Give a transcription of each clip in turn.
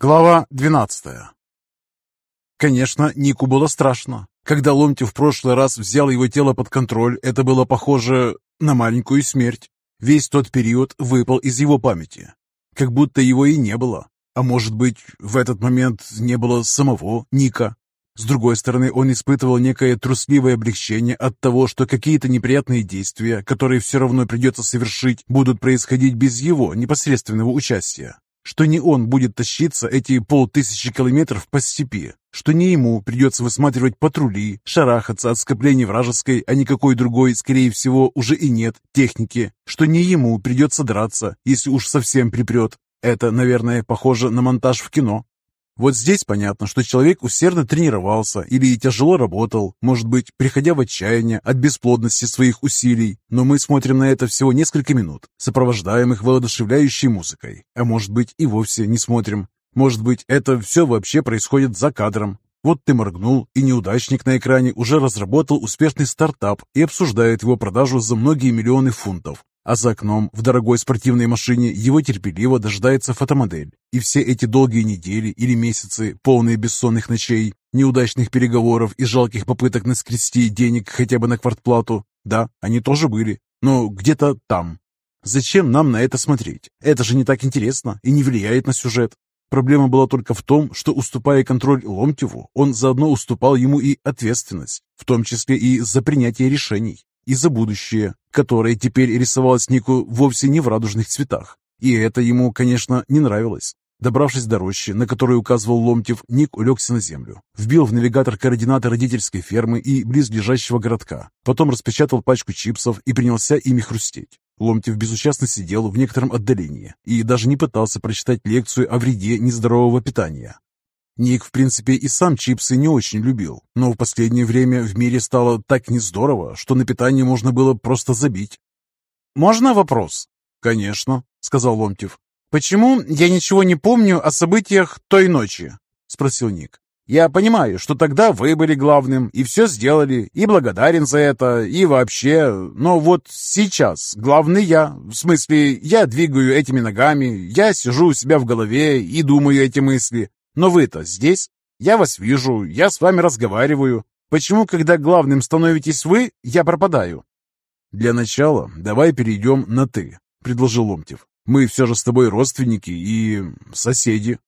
Глава 12 Конечно, Нику было страшно. Когда Ломтев в прошлый раз взял его тело под контроль, это было похоже на маленькую смерть. Весь тот период выпал из его памяти. Как будто его и не было. А может быть, в этот момент не было самого Ника. С другой стороны, он испытывал некое трусливое облегчение от того, что какие-то неприятные действия, которые все равно придется совершить, будут происходить без его непосредственного участия что не он будет тащиться эти полтысячи километров по степи, что не ему придется высматривать патрули, шарахаться от скоплений вражеской, а никакой другой, скорее всего, уже и нет, техники, что не ему придется драться, если уж совсем припрет. Это, наверное, похоже на монтаж в кино. Вот здесь понятно, что человек усердно тренировался или тяжело работал, может быть, приходя в отчаяние от бесплодности своих усилий, но мы смотрим на это всего несколько минут, сопровождаем их воодушевляющей музыкой, а может быть и вовсе не смотрим. Может быть, это все вообще происходит за кадром. Вот ты моргнул, и неудачник на экране уже разработал успешный стартап и обсуждает его продажу за многие миллионы фунтов а за окном в дорогой спортивной машине его терпеливо дожидается фотомодель. И все эти долгие недели или месяцы, полные бессонных ночей, неудачных переговоров и жалких попыток наскрести денег хотя бы на квартплату, да, они тоже были, но где-то там. Зачем нам на это смотреть? Это же не так интересно и не влияет на сюжет. Проблема была только в том, что, уступая контроль Ломтеву, он заодно уступал ему и ответственность, в том числе и за принятие решений и за будущее, которое теперь рисовалось Нику вовсе не в радужных цветах. И это ему, конечно, не нравилось. Добравшись до рощи, на которую указывал Ломтев, Ник улегся на землю, вбил в навигатор координаты родительской фермы и близлежащего городка, потом распечатал пачку чипсов и принялся ими хрустеть. Ломтев безучастно сидел в некотором отдалении и даже не пытался прочитать лекцию о вреде нездорового питания. Ник, в принципе, и сам чипсы не очень любил, но в последнее время в мире стало так нездорово, что на питание можно было просто забить. «Можно вопрос?» «Конечно», — сказал Ломтев. «Почему я ничего не помню о событиях той ночи?» — спросил Ник. «Я понимаю, что тогда вы были главным, и все сделали, и благодарен за это, и вообще, но вот сейчас главный я, в смысле, я двигаю этими ногами, я сижу у себя в голове и думаю эти мысли, но вы-то здесь? Я вас вижу, я с вами разговариваю. Почему, когда главным становитесь вы, я пропадаю?» «Для начала давай перейдем на «ты», — предложил Ломтев. «Мы все же с тобой родственники и соседи».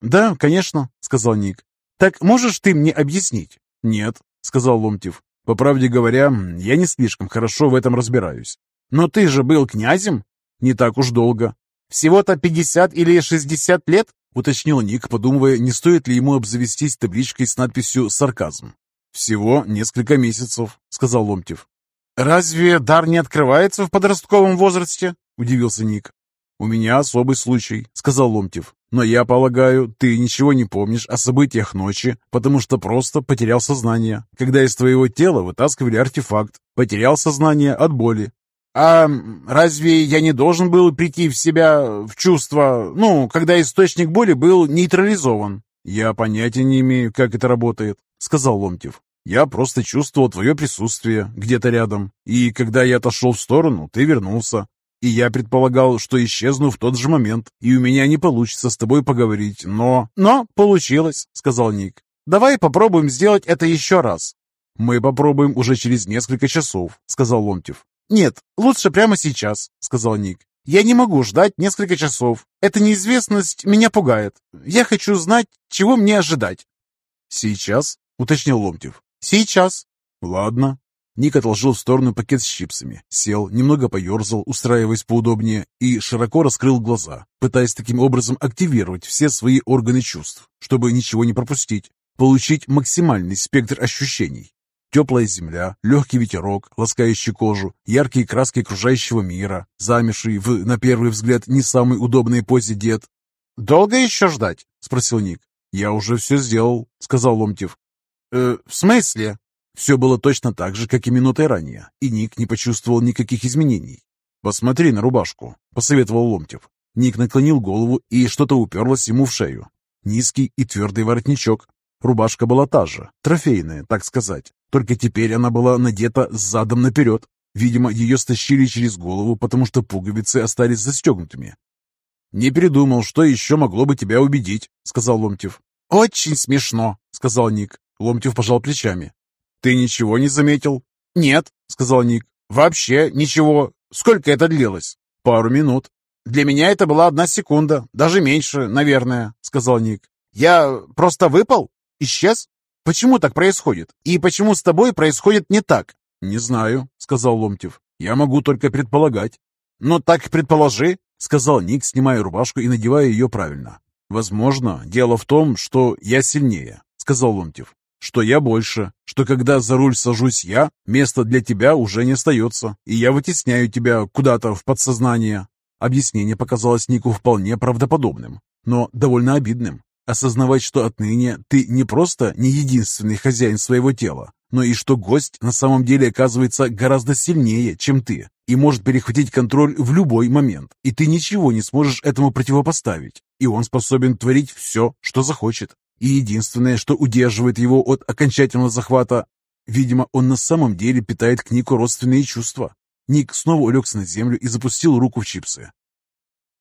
«Да, конечно», — сказал Ник. «Так можешь ты мне объяснить?» «Нет», — сказал Ломтев. «По правде говоря, я не слишком хорошо в этом разбираюсь». «Но ты же был князем?» «Не так уж долго». «Всего-то пятьдесят или шестьдесят лет?» Уточнил Ник, подумывая, не стоит ли ему обзавестись табличкой с надписью «Сарказм». «Всего несколько месяцев», — сказал Ломтев. «Разве дар не открывается в подростковом возрасте?» — удивился Ник. «У меня особый случай», — сказал Ломтев. «Но я полагаю, ты ничего не помнишь о событиях ночи, потому что просто потерял сознание, когда из твоего тела вытаскивали артефакт. Потерял сознание от боли. «А разве я не должен был прийти в себя, в чувство, ну, когда источник боли был нейтрализован?» «Я понятия не имею, как это работает», — сказал Ломтев. «Я просто чувствовал твое присутствие где-то рядом, и когда я отошел в сторону, ты вернулся. И я предполагал, что исчезну в тот же момент, и у меня не получится с тобой поговорить, но...» «Но получилось», — сказал Ник. «Давай попробуем сделать это еще раз». «Мы попробуем уже через несколько часов», — сказал Ломтев. «Нет, лучше прямо сейчас», — сказал Ник. «Я не могу ждать несколько часов. Эта неизвестность меня пугает. Я хочу знать, чего мне ожидать». «Сейчас?» — уточнил Ломтев. «Сейчас». «Ладно». Ник отложил в сторону пакет с чипсами, сел, немного поерзал, устраиваясь поудобнее, и широко раскрыл глаза, пытаясь таким образом активировать все свои органы чувств, чтобы ничего не пропустить, получить максимальный спектр ощущений. Теплая земля, легкий ветерок, ласкающий кожу, яркие краски окружающего мира, замеший в, на первый взгляд, не самой удобной позе дед. «Долго еще ждать?» — спросил Ник. «Я уже все сделал», — сказал Ломтев. «Э, в смысле?» Все было точно так же, как и минутой ранее, и Ник не почувствовал никаких изменений. «Посмотри на рубашку», — посоветовал Ломтев. Ник наклонил голову, и что-то уперлось ему в шею. Низкий и твердый воротничок, Рубашка была та же, трофейная, так сказать, только теперь она была надета задом наперед. Видимо, ее стащили через голову, потому что пуговицы остались застегнутыми. «Не передумал, что еще могло бы тебя убедить», — сказал Ломтев. «Очень смешно», — сказал Ник. Ломтев пожал плечами. «Ты ничего не заметил?» «Нет», — сказал Ник. «Вообще ничего. Сколько это длилось?» «Пару минут». «Для меня это была одна секунда, даже меньше, наверное», — сказал Ник. «Я просто выпал? Исчез? Почему так происходит? И почему с тобой происходит не так?» «Не знаю», — сказал Ломтев. «Я могу только предполагать». «Ну так предположи», — сказал Ник, снимая рубашку и надевая ее правильно. «Возможно, дело в том, что я сильнее», — сказал Ломтев. «Что я больше, что когда за руль сажусь я, места для тебя уже не остается, и я вытесняю тебя куда-то в подсознание». Объяснение показалось Нику вполне правдоподобным, но довольно обидным. Осознавать, что отныне ты не просто не единственный хозяин своего тела, но и что гость на самом деле оказывается гораздо сильнее, чем ты, и может перехватить контроль в любой момент, и ты ничего не сможешь этому противопоставить, и он способен творить все, что захочет. И единственное, что удерживает его от окончательного захвата, видимо, он на самом деле питает к Нику родственные чувства. Ник снова улегся на землю и запустил руку в чипсы.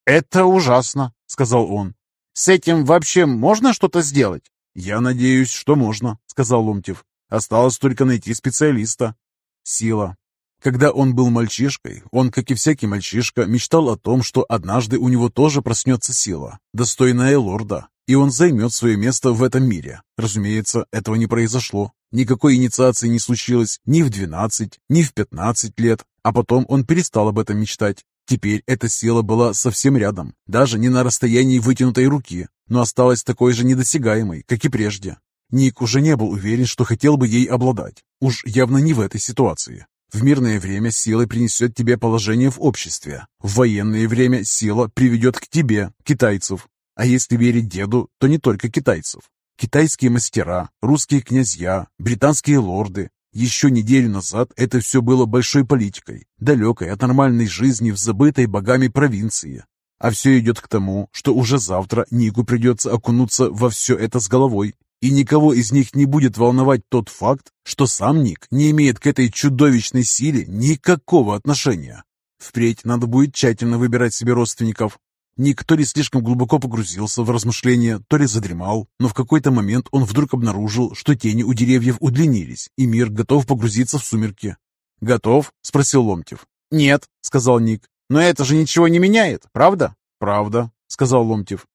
«Это ужасно», — сказал он. «С этим вообще можно что-то сделать?» «Я надеюсь, что можно», — сказал Ломтев. «Осталось только найти специалиста». Сила. Когда он был мальчишкой, он, как и всякий мальчишка, мечтал о том, что однажды у него тоже проснется сила, достойная лорда, и он займет свое место в этом мире. Разумеется, этого не произошло. Никакой инициации не случилось ни в 12, ни в 15 лет, а потом он перестал об этом мечтать. Теперь эта сила была совсем рядом, даже не на расстоянии вытянутой руки, но осталась такой же недосягаемой, как и прежде. Ник уже не был уверен, что хотел бы ей обладать. Уж явно не в этой ситуации. В мирное время сила принесет тебе положение в обществе. В военное время сила приведет к тебе, китайцев. А если верить деду, то не только китайцев. Китайские мастера, русские князья, британские лорды, еще неделю назад это все было большой политикой, далекой от нормальной жизни в забытой богами провинции. А все идет к тому, что уже завтра Нику придется окунуться во все это с головой. И никого из них не будет волновать тот факт, что сам Ник не имеет к этой чудовищной силе никакого отношения. Впредь надо будет тщательно выбирать себе родственников, Ник то ли слишком глубоко погрузился в размышления, то ли задремал, но в какой-то момент он вдруг обнаружил, что тени у деревьев удлинились, и мир готов погрузиться в сумерки. «Готов?» — спросил Ломтев. «Нет», — сказал Ник. «Но это же ничего не меняет, правда?» «Правда», — сказал Ломтев.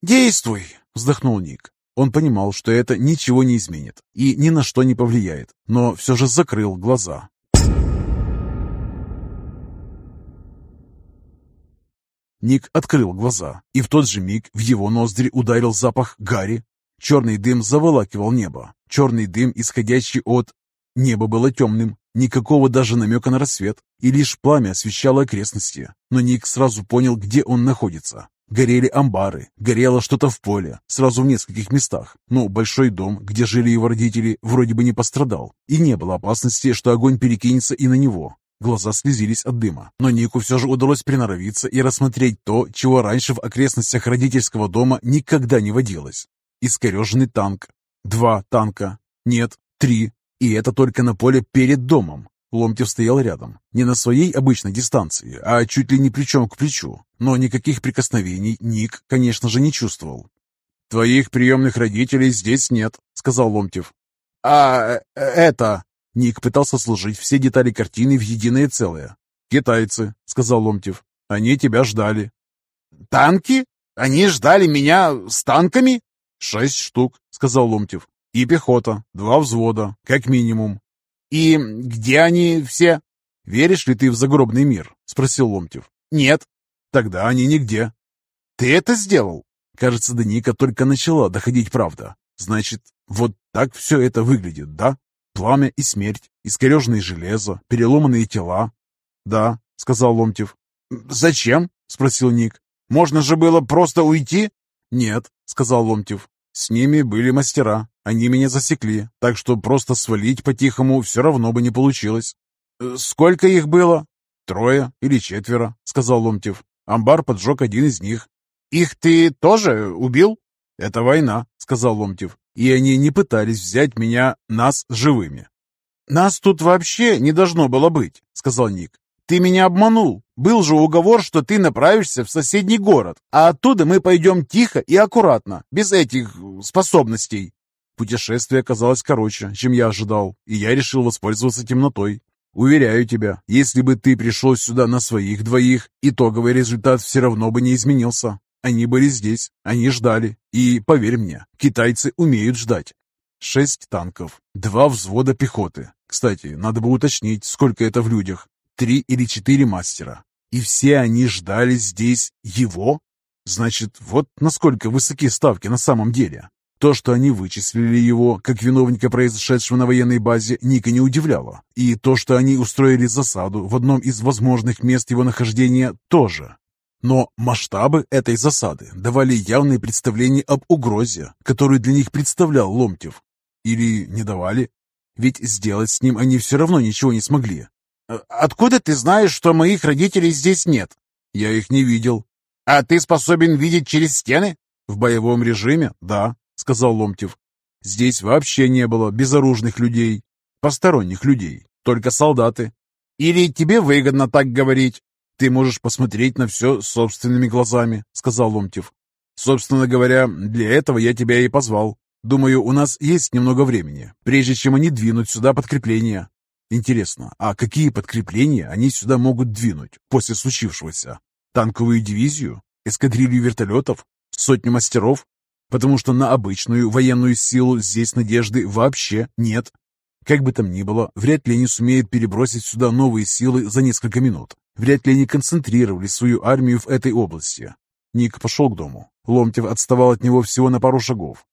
«Действуй», — вздохнул Ник. Он понимал, что это ничего не изменит и ни на что не повлияет, но все же закрыл глаза. Ник открыл глаза, и в тот же миг в его ноздри ударил запах гари. Черный дым заволакивал небо. Черный дым, исходящий от... Небо было темным, никакого даже намека на рассвет, и лишь пламя освещало окрестности. Но Ник сразу понял, где он находится. Горели амбары, горело что-то в поле, сразу в нескольких местах. Но большой дом, где жили его родители, вроде бы не пострадал, и не было опасности, что огонь перекинется и на него. Глаза слезились от дыма, но Нику все же удалось приноровиться и рассмотреть то, чего раньше в окрестностях родительского дома никогда не водилось. Искореженный танк. Два танка. Нет, три. И это только на поле перед домом. Ломтев стоял рядом, не на своей обычной дистанции, а чуть ли не плечом к плечу. Но никаких прикосновений Ник, конечно же, не чувствовал. «Твоих приемных родителей здесь нет», — сказал Ломтев. «А э, это...» Ник пытался сложить все детали картины в единое целое. «Китайцы», — сказал Ломтев. «Они тебя ждали». «Танки? Они ждали меня с танками?» «Шесть штук», — сказал Ломтев. «И пехота. Два взвода, как минимум». «И где они все?» «Веришь ли ты в загробный мир?» — спросил Ломтев. «Нет». «Тогда они нигде». «Ты это сделал?» Кажется, до Ника только начала доходить правда. Значит, вот так все это выглядит, да? Пламя и смерть, искореженное железо, переломанные тела. «Да», — сказал Ломтев. «Зачем?» — спросил Ник. «Можно же было просто уйти?» «Нет», — сказал Ломтев. «С ними были мастера. Они меня засекли, так что просто свалить по-тихому все равно бы не получилось». «Сколько их было?» «Трое или четверо», — сказал Ломтев. Амбар поджег один из них. «Их ты тоже убил?» «Это война», — сказал Ломтев и они не пытались взять меня, нас, живыми. «Нас тут вообще не должно было быть», — сказал Ник. Ты меня обманул. Был же уговор, что ты направишься в соседний город, а оттуда мы пойдем тихо и аккуратно, без этих способностей. Путешествие оказалось короче, чем я ожидал, и я решил воспользоваться темнотой. Уверяю тебя, если бы ты пришел сюда на своих двоих, итоговый результат все равно бы не изменился. Они были здесь, они ждали, и, поверь мне, китайцы умеют ждать. Шесть танков, два взвода пехоты. Кстати, надо бы уточнить, сколько это в людях. Три или четыре мастера. И все они ждали здесь его? Значит, вот насколько высоки ставки на самом деле. То, что они вычислили его как виновника произошедшего на военной базе, Ника не удивляло. И то, что они устроили засаду в одном из возможных мест его нахождения, тоже. Но масштабы этой засады давали явное представление об угрозе, которую для них представлял Ломтев. Или не давали? Ведь сделать с ним они все равно ничего не смогли. «Э, «Откуда ты знаешь, что моих родителей здесь нет?» «Я их не видел». «А ты способен видеть через стены?» «В боевом режиме, да», — сказал Ломтев. «Здесь вообще не было безоружных людей, посторонних людей, только солдаты». «Или тебе выгодно так говорить?» «Ты можешь посмотреть на все собственными глазами», — сказал Ломтев. «Собственно говоря, для этого я тебя и позвал. Думаю, у нас есть немного времени, прежде чем они двинут сюда подкрепление. Интересно, а какие подкрепления они сюда могут двинуть после случившегося? Танковую дивизию? Эскадрилью вертолетов? Сотню мастеров? Потому что на обычную военную силу здесь надежды вообще нет. Как бы там ни было, вряд ли они сумеют перебросить сюда новые силы за несколько минут. Вряд ли они концентрировали свою армию в этой области. Ник пошел к дому. Ломтев отставал от него всего на пару шагов.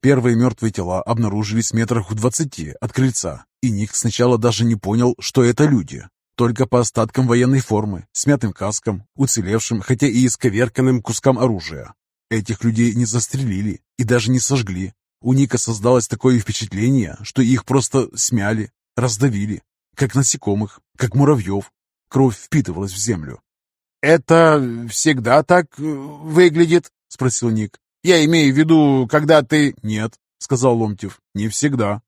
Первые мертвые тела обнаружились метрах в двадцати от крыльца, и Ник сначала даже не понял, что это люди. Только по остаткам военной формы, смятым каскам, уцелевшим, хотя и исковерканным кускам оружия. Этих людей не застрелили и даже не сожгли. У Ника создалось такое впечатление, что их просто смяли, раздавили, как насекомых, как муравьев. Кровь впитывалась в землю. «Это всегда так э, выглядит?» — спросил Ник. Я имею в виду, когда ты...» «Нет», — сказал Ломтев, — «не всегда.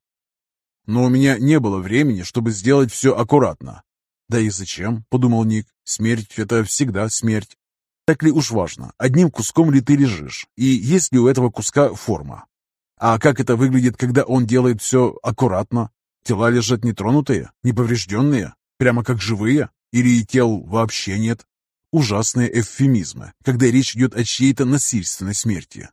Но у меня не было времени, чтобы сделать все аккуратно». «Да и зачем?» — подумал Ник. «Смерть — это всегда смерть. Так ли уж важно, одним куском ли ты лежишь, и есть ли у этого куска форма? А как это выглядит, когда он делает все аккуратно? Тела лежат нетронутые, неповрежденные, прямо как живые? Или тел вообще нет? Ужасные эвфемизмы, когда речь идет о чьей-то насильственной смерти.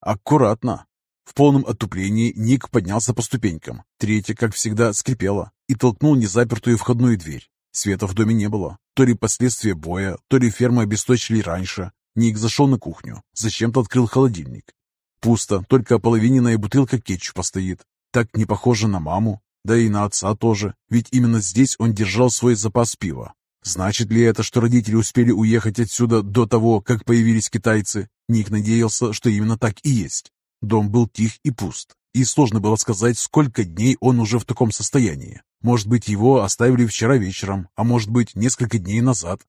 Аккуратно. В полном отуплении Ник поднялся по ступенькам. Третья, как всегда, скрипела и толкнул незапертую входную дверь. Света в доме не было. То ли последствия боя, то ли фермы обесточили раньше. Ник зашел на кухню, зачем-то открыл холодильник. Пусто, только ополовиненная бутылка кетчупа стоит. Так не похоже на маму, да и на отца тоже, ведь именно здесь он держал свой запас пива. Значит ли это, что родители успели уехать отсюда до того, как появились китайцы? Ник надеялся, что именно так и есть. Дом был тих и пуст, и сложно было сказать, сколько дней он уже в таком состоянии. Может быть, его оставили вчера вечером, а может быть, несколько дней назад.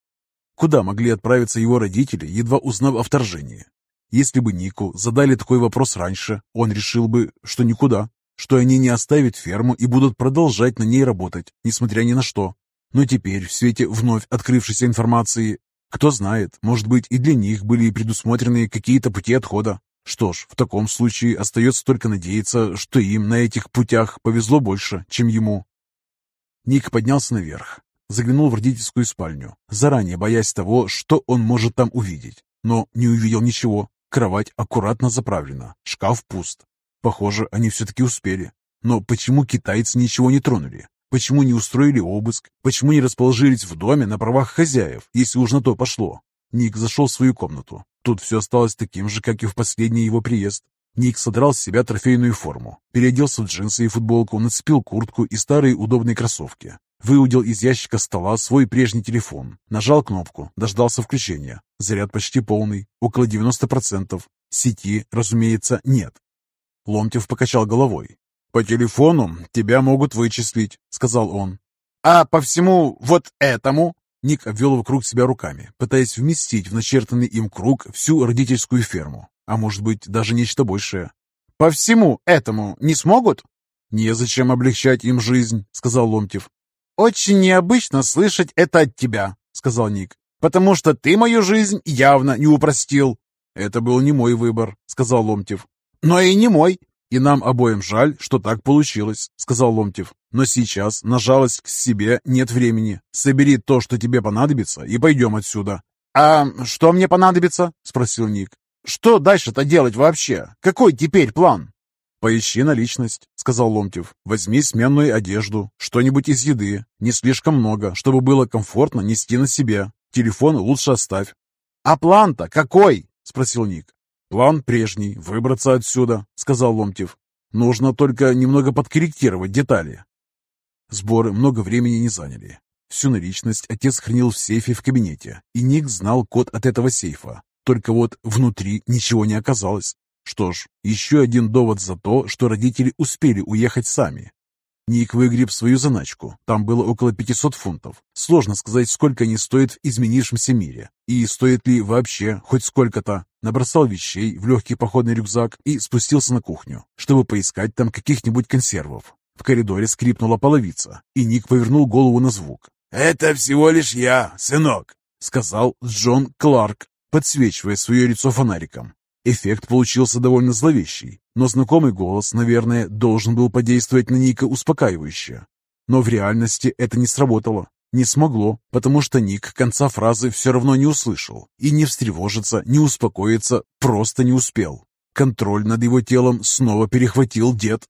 Куда могли отправиться его родители, едва узнав о вторжении? Если бы Нику задали такой вопрос раньше, он решил бы, что никуда, что они не оставят ферму и будут продолжать на ней работать, несмотря ни на что. Но теперь, в свете вновь открывшейся информации, кто знает, может быть, и для них были предусмотрены какие-то пути отхода. Что ж, в таком случае остается только надеяться, что им на этих путях повезло больше, чем ему. Ник поднялся наверх, заглянул в родительскую спальню, заранее боясь того, что он может там увидеть. Но не увидел ничего. Кровать аккуратно заправлена, шкаф пуст. Похоже, они все-таки успели. Но почему китайцы ничего не тронули? Почему не устроили обыск? Почему не расположились в доме на правах хозяев, если уж на то пошло? Ник зашел в свою комнату. Тут все осталось таким же, как и в последний его приезд. Ник содрал с себя трофейную форму, переоделся в джинсы и футболку, нацепил куртку и старые удобные кроссовки. Выудил из ящика стола свой прежний телефон, нажал кнопку, дождался включения. Заряд почти полный, около 90%. Сети, разумеется, нет. Ломтев покачал головой. «По телефону тебя могут вычислить», — сказал он. «А по всему вот этому?» Ник обвел вокруг себя руками, пытаясь вместить в начертанный им круг всю родительскую ферму, а может быть даже нечто большее. «По всему этому не смогут?» «Незачем облегчать им жизнь», — сказал Ломтев. «Очень необычно слышать это от тебя», — сказал Ник, «потому что ты мою жизнь явно не упростил». «Это был не мой выбор», — сказал Ломтев. «Но и не мой». «И нам обоим жаль, что так получилось», — сказал Ломтев. «Но сейчас на жалость к себе нет времени. Собери то, что тебе понадобится, и пойдем отсюда». «А что мне понадобится?» — спросил Ник. «Что дальше-то делать вообще? Какой теперь план?» «Поищи наличность», — сказал Ломтев. «Возьми сменную одежду, что-нибудь из еды. Не слишком много, чтобы было комфортно нести на себе. Телефон лучше оставь». «А план-то какой?» — спросил Ник. «План прежний — выбраться отсюда», — сказал Ломтев. «Нужно только немного подкорректировать детали». Сборы много времени не заняли. Всю наличность отец хранил в сейфе в кабинете, и Ник знал код от этого сейфа. Только вот внутри ничего не оказалось. Что ж, еще один довод за то, что родители успели уехать сами. Ник выгреб свою заначку. Там было около 500 фунтов. Сложно сказать, сколько они стоят в изменившемся мире. И стоит ли вообще хоть сколько-то. Набросал вещей в легкий походный рюкзак и спустился на кухню, чтобы поискать там каких-нибудь консервов. В коридоре скрипнула половица, и Ник повернул голову на звук. «Это всего лишь я, сынок», — сказал Джон Кларк, подсвечивая свое лицо фонариком. Эффект получился довольно зловещий, но знакомый голос, наверное, должен был подействовать на Ника успокаивающе. Но в реальности это не сработало. Не смогло, потому что Ник конца фразы все равно не услышал и не встревожиться, не успокоиться просто не успел. Контроль над его телом снова перехватил дед.